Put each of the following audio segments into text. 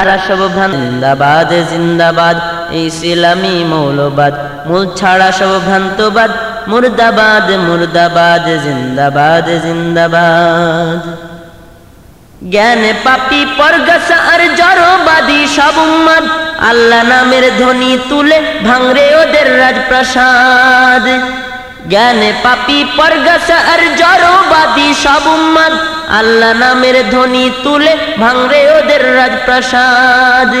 তারা সব ভ্রান্ত। জিন্দাবাদ ইসলামী মৌলবাদ। মূল ছাড়া সব ভ্রান্তবাদ। মুর্দাবাদ মুর্দাবাদ, জিন্দাবাদ জিন্দাবাদ। পাপি আর জড়বাদী সব উম্মাদ। আল্লাহ নামের ধ্বনি তুলে ভাঙরে ওদের রাজপ্রাসাদ। জ্ঞানে পাপি, পরগাছ আর জড়বাদী সব উম্মাদ। আল্লাহ নামের ধ্বনি তুলে ভাঙরে রাজপ্রাসাদ,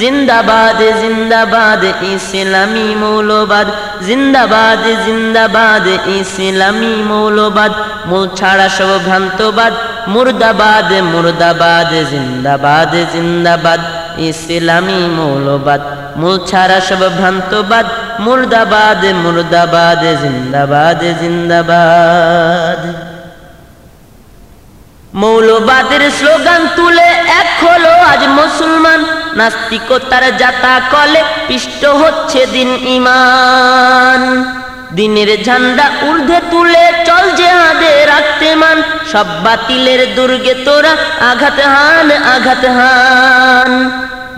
জিন্দাবাদ জিন্দাবাদ, ইসলামী মৌলবাদ, জিন্দাবাদ জিন্দাবাদ, ইসলামী মৌলবাদ, মূল ছাড়া সব ভ্রান্তবাদ, মুর্দাবাদ মুর্দাবাদ, জিন্দাবাদ জিন্দাবাদ, ইসলামী মৌলবাদ, মূল ছাড়া সব ভ্রান্তবাদ, মুর্দাবাদ মুর্দাবাদ, জিন্দাবাদ জিন্দাবাদ। মৌলবাদের স্লোগান তুলে হলো আজ মুসলমান। নাস্তিকতার যাতা কলে পিষ্ট হচ্ছে দিন ইমান দিনের ঝান্ডা ঊর্ধ্বে তুলে চল জেহাদে রাখতে মান। সব বাতিলের দুর্গে তোরা আঘাত হান আঘাত হান।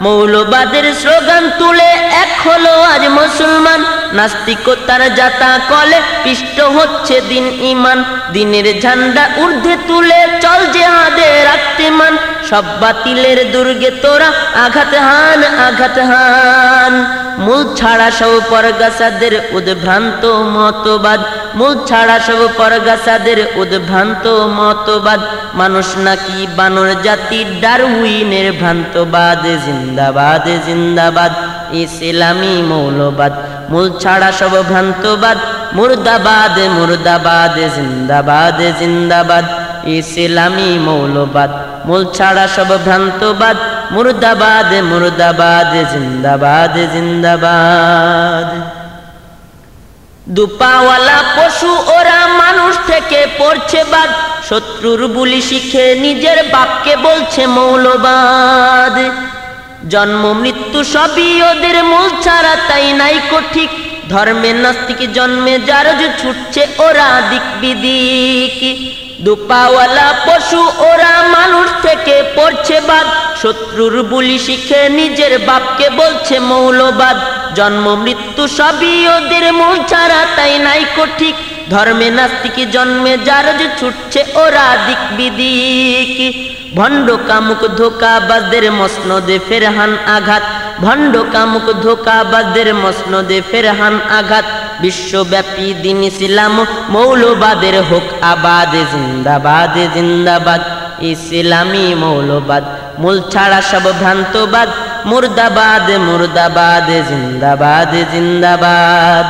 মৌলবাদের স্লোগান তুলে এক হলো আজ মুসলমান। নাস্তিকতার যাতা কলে পিষ্ট হচ্ছে দিন ইমান দিনের ঝান্ডা ঊর্ধ্বে তুলে সব বাতিলের দুর্গে তোরা আঘাত হান আঘাত হান। মূল ছাড়া সব পরগাছাদের উদ্ভ্রান্ত মতবাদ, মূল ছাড়া সব পরগাছাদের উদ্ভ্রান্ত মতবাদ। মানুষ নাকি বানর জাতি ডারউইনের ভ্রান্তবাদ, জিন্দাবাদ জিন্দাবাদ। ইসলামী মৌলবাদ, মূল ছাড়া সব ভ্রান্তবাদ। মুর্দাবাদ মুর্দাবাদ, জিন্দাবাদ জিন্দাবাদ। ইসলামী মৌলবাদ মূল ছাড়া সব ভ্রান্তবাদ। মুর্দাবাদ মুর্দাবাদ, জিন্দাবাদ জিন্দাবাদ। দুপাওয়ালা পশু, ওরা মানুষ থেকে পড়ছে বাদ। শত্রুর বুলি শিখে নিজের বাপকে বলছে মৌলবাদ। জন্ম, মৃত্যু সবই ওদের মূল ছাড়া, তাই নাই ঠিক ধর্মের নাস্তিক জন্মে যার ছুটছে, ওরা দিক বিদিক। দুপাওয়ালা পশু ওরা মানুষ থেকে পড়ছে বাদ। শত্রুর বুলি শিখে নিজের বাপকে বলছে মৌলবাদ। জন্ম, মৃত্যু সবই ওদের মূল ছাড়া, তাই নাই ধর্মে নাস্তিক জন্মে যার যে ছুটছে ওরা দিক বিদিক। ভণ্ড কামুক ধোকাবাজদের মসনদে ফেরহান আঘাত। ভণ্ড কামুক ধোকাবাজদের মসনদে ফেরহান আঘাত। বিশ্বব্যাপী দিন ইসলাম, মৌলবাদের হোক আবাদ, জিন্দাবাদ জিন্দাবাদ। ইসলামী মৌলবাদ, মূল ছাড়া সব ভ্রান্তবাদ মুর্দাবাদ মুর্দাবাদ, জিন্দাবাদ জিন্দাবাদ।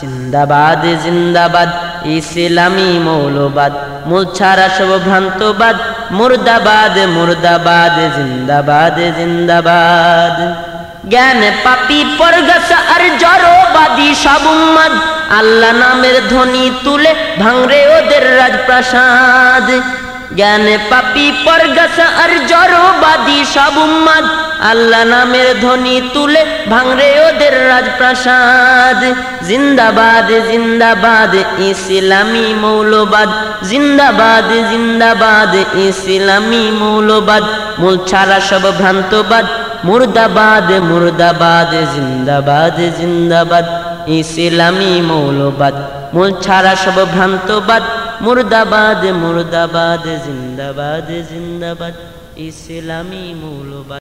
জিন্দাবাদ জিন্দাবাদ। ইসলামী মৌলবাদ, মূল ছাড়া সব ভ্রান্তবাদ মুর্দাবাদ মুর্দাবাদ, জিন্দাবাদ জিন্দাবাদ। জ্ঞান পাপি পরগাছ আর জড়বাদী সব উম্মাদ। আল্লাহ নামের ধ্বনি তুলে ভাঙরে ওদের রাজপ্রাসাদ। জ্ঞানে পাপি পরগাছ আর জড়বাদী সব উম্মাদ। আল্লাহ নামের ধ্বনি তুলে ভাঙরে ওদের রাজপ্রাসাদ। জিন্দাবাদ জিন্দাবাদ, ইসলামী মৌলবাদ। জিন্দাবাদ জিন্দাবাদ, ইসলামী মৌলবাদ। মূল ছাড়া সব ভ্রান্তবাদ। মুর্দাবাদ মুর্দাবাদ, জিন্দাবাদ জিন্দাবাদ। ইসলামী মৌলবাদ, মূল ছাড়া সব ভ্রান্তবাদ। মুর্দাবাদ মুর্দাবাদ, জিন্দাবাদ জিন্দাবাদ। ইসলামী মৌলবাদ।